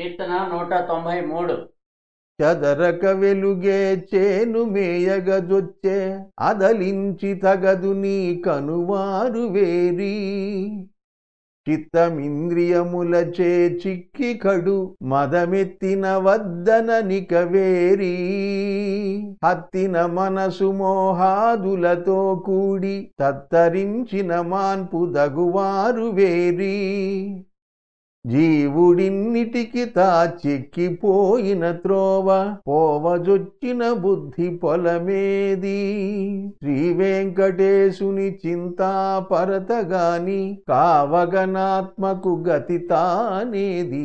కీర్తన నూట తొంభై మూడు. చదరక వెలుగే చేను మేయగజొచ్చే అదలించి తగదు నీ కనువారు వేరి. చిత్తమింద్రియములచే చిక్కి కడు మదమెత్తిన వద్దన నికవేరి హత్తిన మనసు మోహాదులతో కూడి తత్తరించిన మాన్పు దగువారు వేరి. జీవుడిన్నిటికి తాచెక్కిపోయిన త్రోవ పోవజొచ్చిన బుద్ధి పొలమేది. శ్రీ వెంకటేశుని చింతా పరతగాని కావగనాత్మకు గతి తానేది.